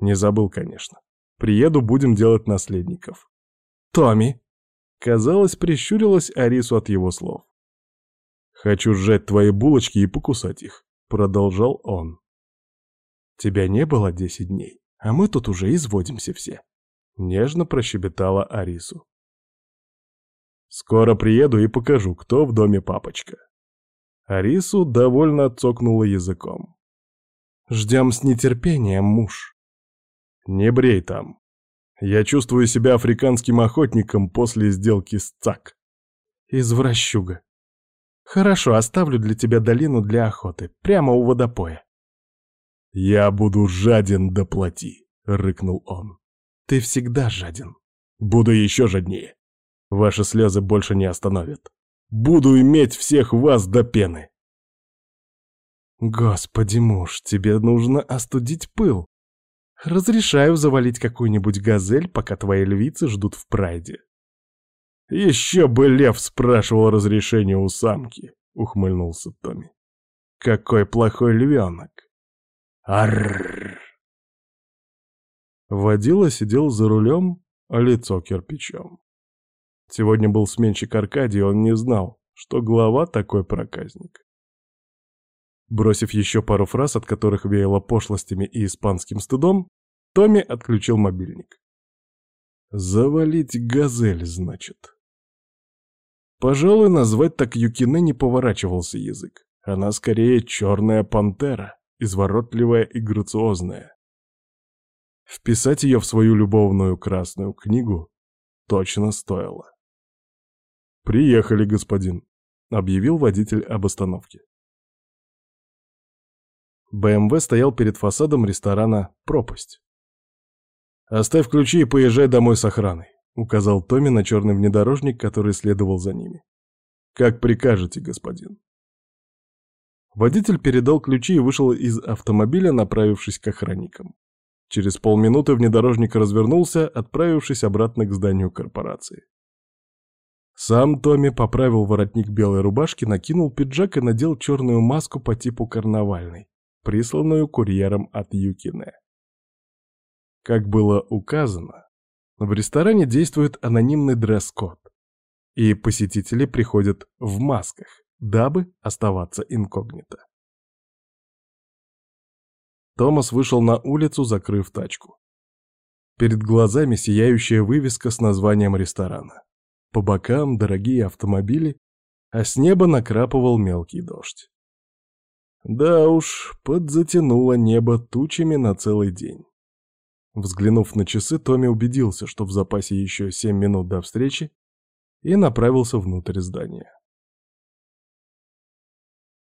«Не забыл, конечно. Приеду, будем делать наследников». «Томми!» — казалось, прищурилась Арису от его слов. «Хочу сжать твои булочки и покусать их», — продолжал он. «Тебя не было десять дней, а мы тут уже изводимся все», — нежно прощебетала Арису. Скоро приеду и покажу, кто в доме папочка. Арису довольно цокнула языком. Ждем с нетерпением, муж. Не брей там. Я чувствую себя африканским охотником после сделки с ЦАК. Извращуга. Хорошо, оставлю для тебя долину для охоты, прямо у водопоя. Я буду жаден до плоти, рыкнул он. Ты всегда жаден. Буду еще жаднее. Ваши слезы больше не остановят. Буду иметь всех вас до пены. Господи, муж, тебе нужно остудить пыл. Разрешаю завалить какую-нибудь газель, пока твои львицы ждут в прайде. Еще бы лев спрашивал разрешения у самки, ухмыльнулся Томми. Какой плохой львенок. Аррррр. Водила сидел за рулем, а лицо кирпичом. Сегодня был сменщик Аркадий, он не знал, что глава такой проказник. Бросив еще пару фраз, от которых веяло пошлостями и испанским стыдом, Томми отключил мобильник. «Завалить газель, значит». Пожалуй, назвать так Юкине не поворачивался язык. Она скорее черная пантера, изворотливая и грациозная. Вписать ее в свою любовную красную книгу точно стоило. «Приехали, господин», — объявил водитель об остановке. БМВ стоял перед фасадом ресторана «Пропасть». «Оставь ключи и поезжай домой с охраной», — указал Томми на черный внедорожник, который следовал за ними. «Как прикажете, господин». Водитель передал ключи и вышел из автомобиля, направившись к охранникам. Через полминуты внедорожник развернулся, отправившись обратно к зданию корпорации. Сам Томми поправил воротник белой рубашки, накинул пиджак и надел черную маску по типу карнавальной присланную курьером от Юкине. Как было указано, в ресторане действует анонимный дресс-код, и посетители приходят в масках, дабы оставаться инкогнито. Томас вышел на улицу, закрыв тачку. Перед глазами сияющая вывеска с названием ресторана. По бокам дорогие автомобили, а с неба накрапывал мелкий дождь. Да уж, подзатянуло небо тучами на целый день. Взглянув на часы, Томми убедился, что в запасе еще семь минут до встречи, и направился внутрь здания.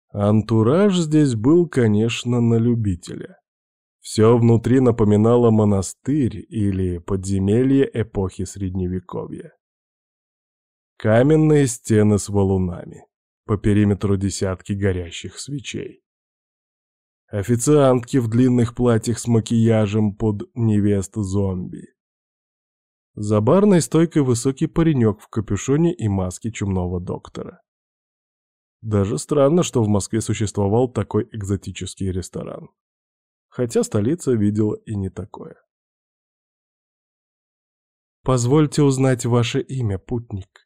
Антураж здесь был, конечно, на любителя. Все внутри напоминало монастырь или подземелье эпохи Средневековья. Каменные стены с валунами, по периметру десятки горящих свечей. Официантки в длинных платьях с макияжем под невест зомби. За барной стойкой высокий паренек в капюшоне и маске чумного доктора. Даже странно, что в Москве существовал такой экзотический ресторан. Хотя столица видела и не такое. «Позвольте узнать ваше имя, путник»,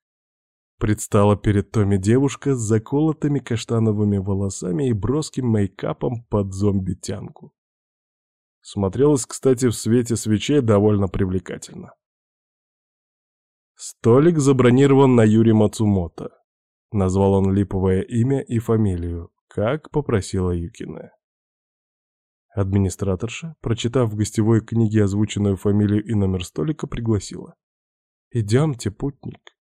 Предстала перед Томми девушка с заколотыми каштановыми волосами и броским мейкапом под зомби-тянку. Смотрелась, кстати, в свете свечей довольно привлекательно. Столик забронирован на Юри Мацумото. Назвал он липовое имя и фамилию, как попросила Юкина. Администраторша, прочитав в гостевой книге озвученную фамилию и номер столика, пригласила. «Идемте, путник».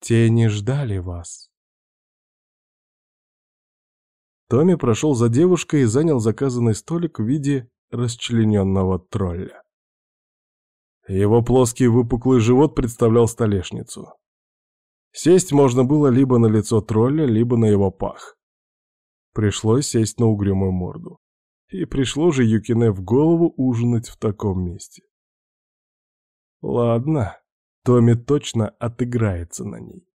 Тени ждали вас. Томми прошел за девушкой и занял заказанный столик в виде расчлененного тролля. Его плоский выпуклый живот представлял столешницу. Сесть можно было либо на лицо тролля, либо на его пах. Пришлось сесть на угрюмую морду. И пришло же Юкине в голову ужинать в таком месте. Ладно, Томми точно отыграется на ней.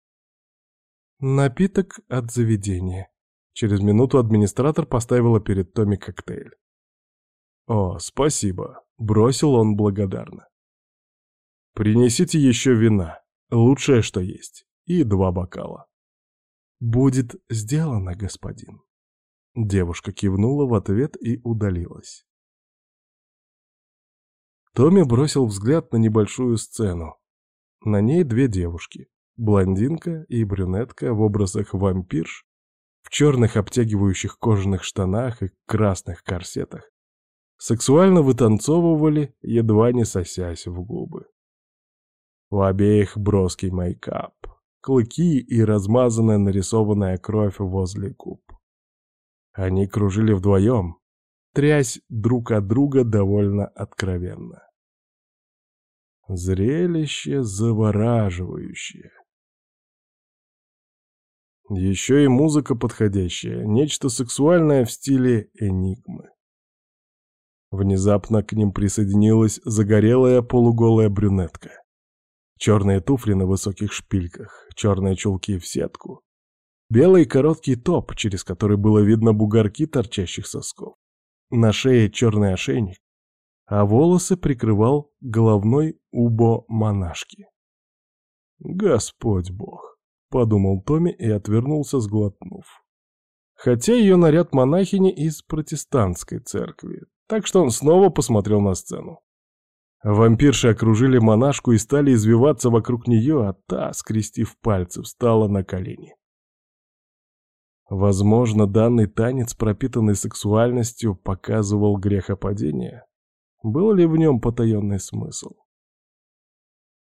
Напиток от заведения. Через минуту администратор поставила перед Томми коктейль. «О, спасибо», — бросил он благодарно. «Принесите еще вина, лучшее, что есть, и два бокала». «Будет сделано, господин». Девушка кивнула в ответ и удалилась. Томми бросил взгляд на небольшую сцену, на ней две девушки, блондинка и брюнетка в образах вампирш, в черных обтягивающих кожаных штанах и красных корсетах, сексуально вытанцовывали, едва не сосясь в губы. У обеих броский мейкап, клыки и размазанная нарисованная кровь возле губ. Они кружили вдвоем, трясь друг от друга довольно откровенно. Зрелище завораживающее. Еще и музыка подходящая, нечто сексуальное в стиле энигмы. Внезапно к ним присоединилась загорелая полуголая брюнетка. Черные туфли на высоких шпильках, черные чулки в сетку. Белый короткий топ, через который было видно бугорки торчащих сосков. На шее черный ошейник, а волосы прикрывал головной убо монашки. «Господь Бог!» — подумал Томми и отвернулся, сглотнув. Хотя ее наряд монахини из протестантской церкви, так что он снова посмотрел на сцену. Вампирши окружили монашку и стали извиваться вокруг нее, а та, скрестив пальцы, встала на колени. Возможно, данный танец, пропитанный сексуальностью, показывал грехопадение. Был ли в нем потаенный смысл?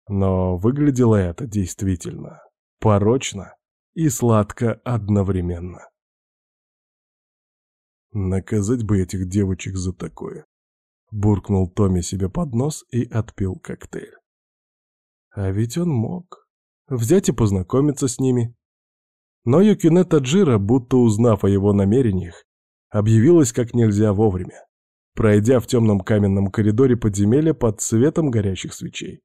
Но выглядело это действительно порочно и сладко одновременно. Наказать бы этих девочек за такое. Буркнул Томми себе под нос и отпил коктейль. А ведь он мог. Взять и познакомиться с ними. Но Юкине Таджира, будто узнав о его намерениях, объявилась как нельзя вовремя, пройдя в темном каменном коридоре подземелья под светом горящих свечей.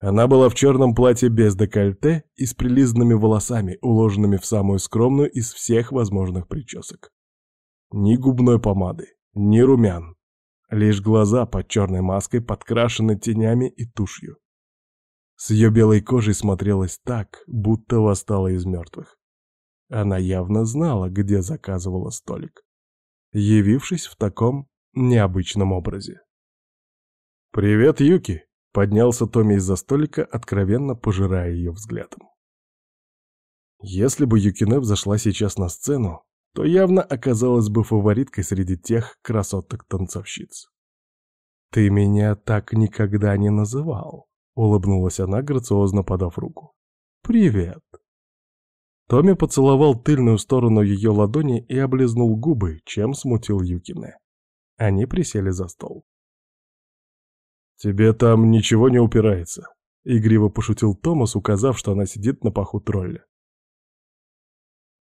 Она была в черном платье без декольте и с прилизанными волосами, уложенными в самую скромную из всех возможных причесок. Ни губной помады, ни румян. Лишь глаза под черной маской подкрашены тенями и тушью. С ее белой кожей смотрелась так, будто восстала из мертвых. Она явно знала, где заказывала столик, явившись в таком необычном образе. «Привет, Юки!» — поднялся Томми из-за столика, откровенно пожирая ее взглядом. Если бы Юкине взошла сейчас на сцену, то явно оказалась бы фавориткой среди тех красоток-танцовщиц. «Ты меня так никогда не называл», — улыбнулась она, грациозно подав руку. «Привет». Томми поцеловал тыльную сторону ее ладони и облизнул губы, чем смутил Юкине. Они присели за стол. «Тебе там ничего не упирается», — игриво пошутил Томас, указав, что она сидит на паху тролля.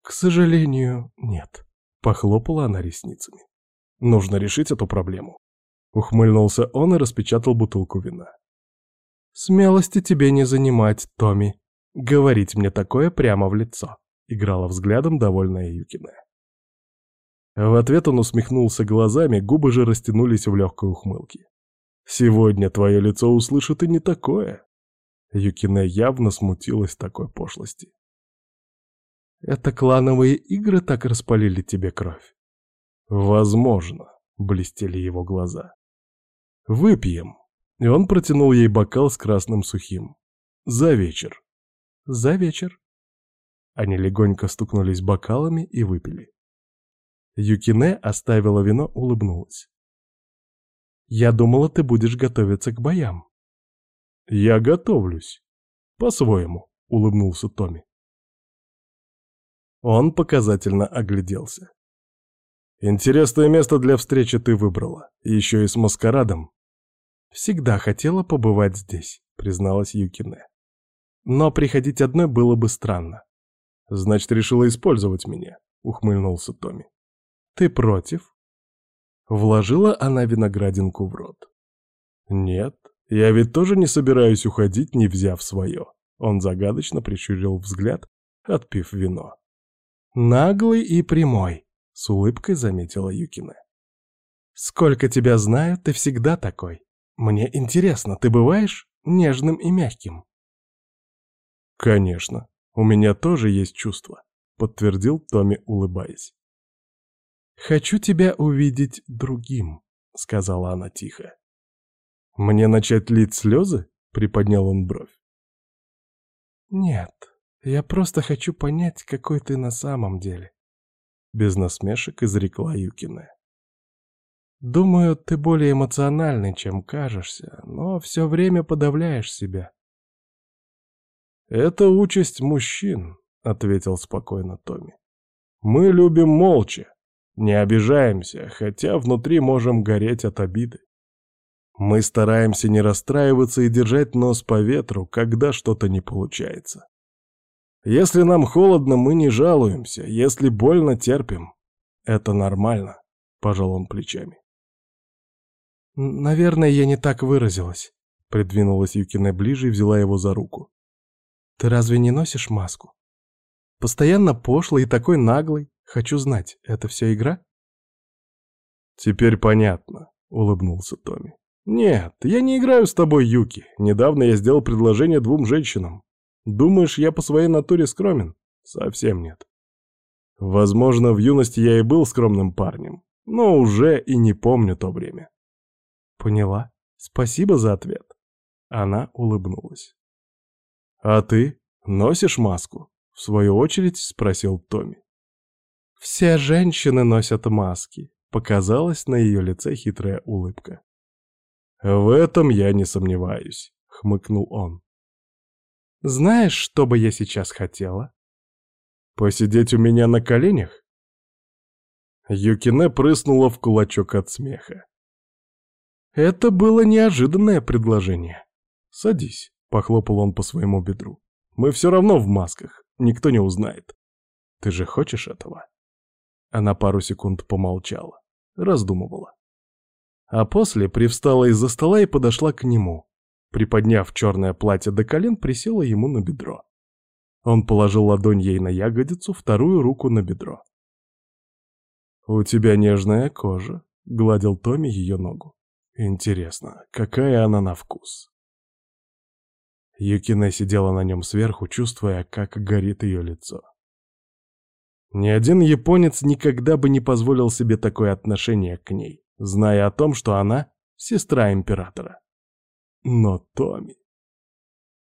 «К сожалению, нет», — похлопала она ресницами. «Нужно решить эту проблему». Ухмыльнулся он и распечатал бутылку вина. «Смелости тебе не занимать, Томми. Говорить мне такое прямо в лицо», — играла взглядом довольная Юкина. В ответ он усмехнулся глазами, губы же растянулись в легкой ухмылке. «Сегодня твое лицо услышит и не такое». Юкина явно смутилась такой пошлости. Это клановые игры так распалили тебе кровь? Возможно, блестели его глаза. Выпьем. И он протянул ей бокал с красным сухим. За вечер. За вечер. Они легонько стукнулись бокалами и выпили. Юкине оставила вино, улыбнулась. «Я думала, ты будешь готовиться к боям». «Я готовлюсь. По-своему», — улыбнулся Томми. Он показательно огляделся. «Интересное место для встречи ты выбрала, еще и с маскарадом». «Всегда хотела побывать здесь», — призналась Юкине. «Но приходить одной было бы странно». «Значит, решила использовать меня», — ухмыльнулся Томми. «Ты против?» Вложила она виноградинку в рот. «Нет, я ведь тоже не собираюсь уходить, не взяв свое». Он загадочно прищурил взгляд, отпив вино. «Наглый и прямой», — с улыбкой заметила Юкина. «Сколько тебя знаю, ты всегда такой. Мне интересно, ты бываешь нежным и мягким?» «Конечно, у меня тоже есть чувства», — подтвердил Томми, улыбаясь. «Хочу тебя увидеть другим», — сказала она тихо. «Мне начать лить слезы?» — приподнял он бровь. «Нет», я просто хочу понять, какой ты на самом деле. Без насмешек изрекла Юкина. Думаю, ты более эмоциональный, чем кажешься, но все время подавляешь себя. Это участь мужчин, ответил спокойно Томми. Мы любим молча, не обижаемся, хотя внутри можем гореть от обиды. Мы стараемся не расстраиваться и держать нос по ветру, когда что-то не получается. Если нам холодно, мы не жалуемся, если больно, терпим. Это нормально, пожал он плечами. «Наверное, я не так выразилась», — придвинулась Юкине ближе и взяла его за руку. «Ты разве не носишь маску? Постоянно пошлый и такой наглый. Хочу знать, это все игра?» «Теперь понятно», — улыбнулся Томми. «Нет, я не играю с тобой, Юки. Недавно я сделал предложение двум женщинам. Думаешь, я по своей натуре скромен? Совсем нет. Возможно, в юности я и был скромным парнем, но уже и не помню то время». «Поняла. Спасибо за ответ». Она улыбнулась. «А ты носишь маску?» — в свою очередь спросил Томми. «Все женщины носят маски», — показалась на ее лице хитрая улыбка. «В этом я не сомневаюсь», — хмыкнул он. «Знаешь, что бы я сейчас хотела?» «Посидеть у меня на коленях?» Юкине прыснула в кулачок от смеха. Это было неожиданное предложение. «Садись», — похлопал он по своему бедру. «Мы все равно в масках, никто не узнает. Ты же хочешь этого?» Она пару секунд помолчала, раздумывала а после привстала из-за стола и подошла к нему. Приподняв черное платье до колен, присела ему на бедро. Он положил ладонь ей на ягодицу, вторую руку на бедро. «У тебя нежная кожа», — гладил Томми ее ногу. «Интересно, какая она на вкус?» Юкине сидела на нем сверху, чувствуя, как горит ее лицо. Ни один японец никогда бы не позволил себе такое отношение к ней зная о том, что она сестра императора. Но Томми...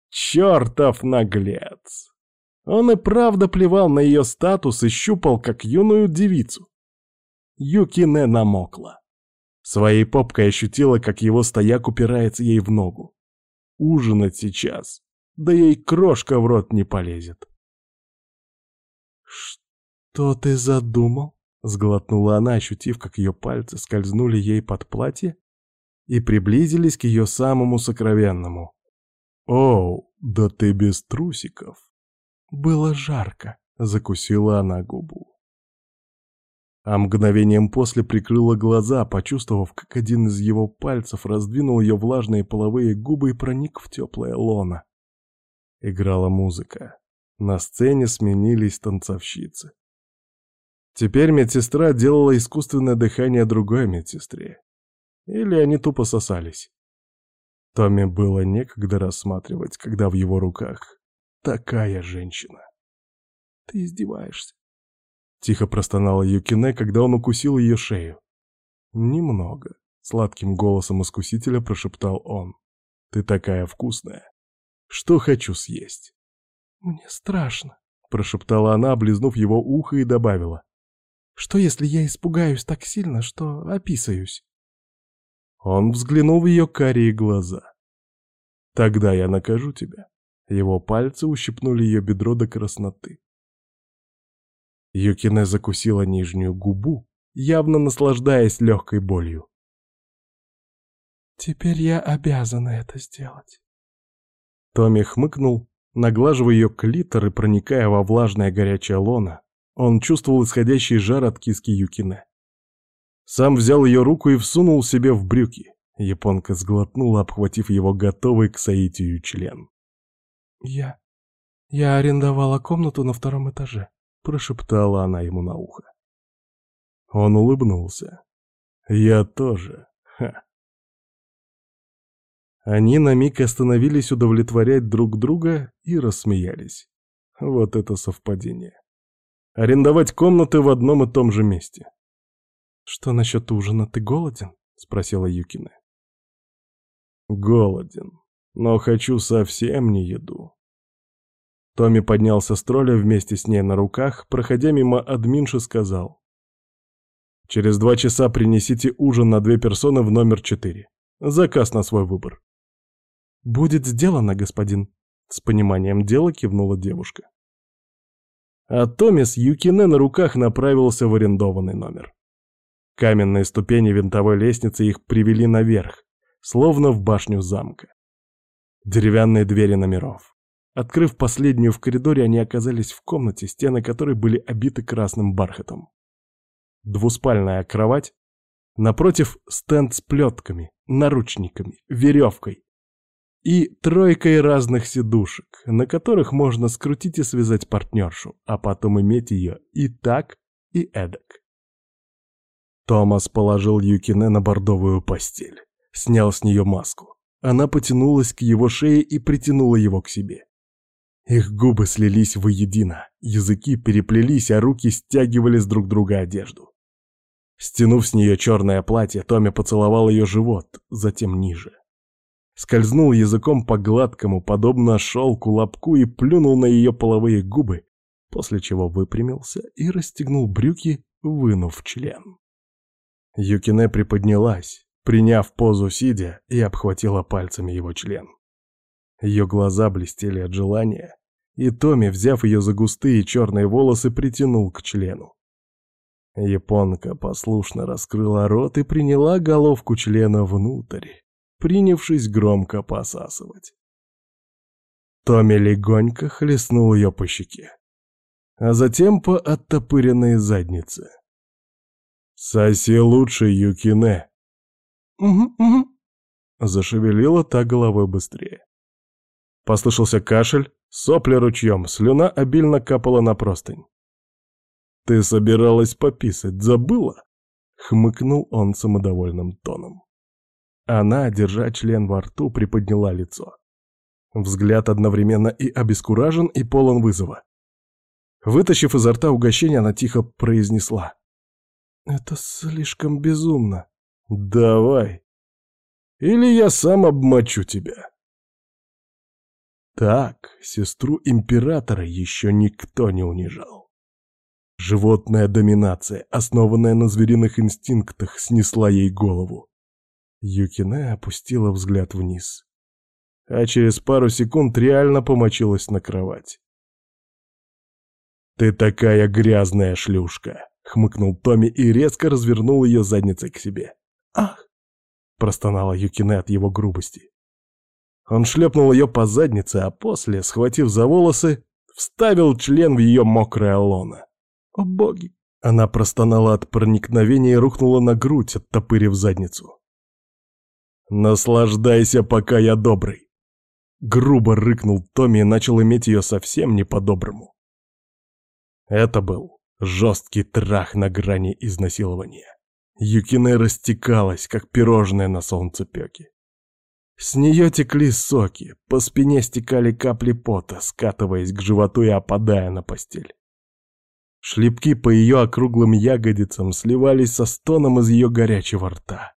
Чертов наглец! Он и правда плевал на ее статус и щупал, как юную девицу. Юкине намокла. Своей попкой ощутила, как его стояк упирается ей в ногу. Ужинать сейчас, да ей крошка в рот не полезет. «Что ты задумал?» Сглотнула она, ощутив, как ее пальцы скользнули ей под платье и приблизились к ее самому сокровенному. «Оу, да ты без трусиков!» «Было жарко», — закусила она губу. А мгновением после прикрыла глаза, почувствовав, как один из его пальцев раздвинул ее влажные половые губы и проник в теплое лоно. Играла музыка. На сцене сменились танцовщицы. Теперь медсестра делала искусственное дыхание другой медсестре. Или они тупо сосались. Томми было некогда рассматривать, когда в его руках такая женщина. «Ты издеваешься?» Тихо простонала Юкине, когда он укусил ее шею. «Немного», — сладким голосом искусителя прошептал он. «Ты такая вкусная. Что хочу съесть?» «Мне страшно», — прошептала она, облизнув его ухо и добавила. Что, если я испугаюсь так сильно, что описаюсь?» Он взглянул в ее карие глаза. «Тогда я накажу тебя». Его пальцы ущипнули ее бедро до красноты. Юкине закусила нижнюю губу, явно наслаждаясь легкой болью. «Теперь я обязана это сделать». Томми хмыкнул, наглаживая ее клитор и проникая во влажное горячее лоно, он чувствовал исходящий жар от киски Юкине. Сам взял ее руку и всунул себе в брюки. Японка сглотнула, обхватив его готовый к соитию член. «Я... я арендовала комнату на втором этаже», — прошептала она ему на ухо. Он улыбнулся. «Я тоже. Ха». Они на миг остановились удовлетворять друг друга и рассмеялись. Вот это совпадение арендовать комнаты в одном и том же месте. «Что насчет ужина? Ты голоден?» — спросила Юкина. «Голоден, но хочу совсем не еду». Томми поднялся с тролля вместе с ней на руках, проходя мимо админши, сказал. «Через два часа принесите ужин на две персоны в номер четыре. Заказ на свой выбор». «Будет сделано, господин», — с пониманием дела кивнула девушка а Томми с Юкине на руках направился в арендованный номер. Каменные ступени винтовой лестницы их привели наверх, словно в башню замка. Деревянные двери номеров. Открыв последнюю в коридоре, они оказались в комнате, стены которой были обиты красным бархатом. Двуспальная кровать, Напротив стенд с плетками, наручниками, веревкой и тройкой разных сидушек, на которых можно скрутить и связать партнершу, а потом иметь ее и так, и эдак. Томас положил Юкине на бордовую постель, снял с нее маску. Она потянулась к его шее и притянула его к себе. Их губы слились воедино, языки переплелись, а руки стягивали с друг друга одежду. Стянув с нее черное платье, Томми поцеловал ее живот, затем ниже. Скользнул языком по гладкому, подобно шелку лобку и плюнул на ее половые губы, после чего выпрямился и расстегнул брюки, вынув член. Юкине приподнялась, приняв позу сидя, и обхватила пальцами его член. Ее глаза блестели от желания, и Томми, взяв ее за густые черные волосы, притянул к члену. Японка послушно раскрыла рот и приняла головку члена внутрь, принявшись громко посасывать. Томми легонько хлестнул ее по щеке, а затем по оттопыренной заднице. «Соси лучше, Юкине!» «Угу, угу», — зашевелила та головой быстрее. Послышался кашель, сопли ручьем, слюна обильно капала на простынь. «Ты собиралась пописать, забыла?» — хмыкнул он самодовольным тоном. Она, держа член во рту, приподняла лицо. Взгляд одновременно и обескуражен, и полон вызова. Вытащив изо рта угощение, она тихо произнесла. «Это слишком безумно». «Давай. Или я сам обмочу тебя». Так сестру императора еще никто не унижал. Животная доминация, основанная на звериных инстинктах, снесла ей голову. Юкине опустила взгляд вниз. А через пару секунд реально помочилась на кровать. «Ты такая грязная шлюшка!» — хмыкнул Томми и резко развернул ее задницей к себе. «Ах!» — простонала Юкине от его грубости. Он шлепнул ее по заднице, а после, схватив за волосы, вставил член в ее мокрое лоно. «О боги!» Она простонала от проникновения и рухнула на грудь, оттопырив задницу. «Наслаждайся, пока я добрый!» Грубо рыкнул Томми и начал иметь ее совсем не по-доброму. Это был жесткий трах на грани изнасилования. Юкине растекалась, как пирожное на солнцепеке. С нее текли соки, по спине стекали капли пота, скатываясь к животу и опадая на постель. Шлепки по ее округлым ягодицам сливались со стоном из ее горячего рта.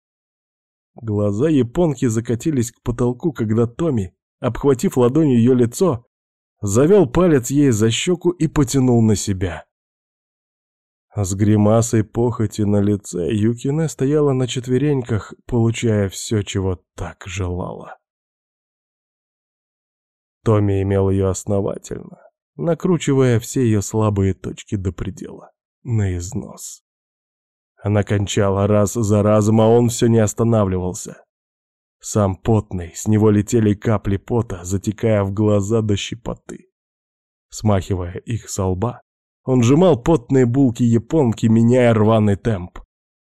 Глаза японки закатились к потолку, когда Томми, обхватив ладонью ее лицо, завел палец ей за щеку и потянул на себя. С гримасой похоти на лице Юкине стояла на четвереньках, получая все, чего так желала. Томми имел ее основательно накручивая все ее слабые точки до предела, на износ. Она кончала раз за разом, а он все не останавливался. Сам потный, с него летели капли пота, затекая в глаза до щепоты. Смахивая их со лба, он сжимал потные булки японки, меняя рваный темп.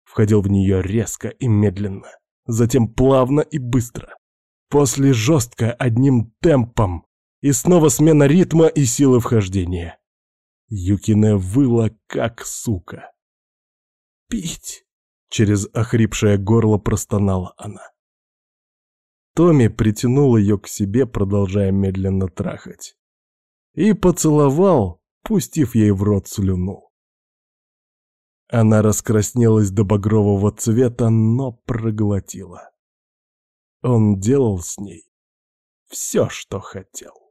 Входил в нее резко и медленно, затем плавно и быстро. После жестко одним темпом, и снова смена ритма и силы вхождения. Юкине выла, как сука. «Пить!» — через охрипшее горло простонала она. Томми притянул ее к себе, продолжая медленно трахать. И поцеловал, пустив ей в рот слюну. Она раскраснелась до багрового цвета, но проглотила. Он делал с ней все, что хотел.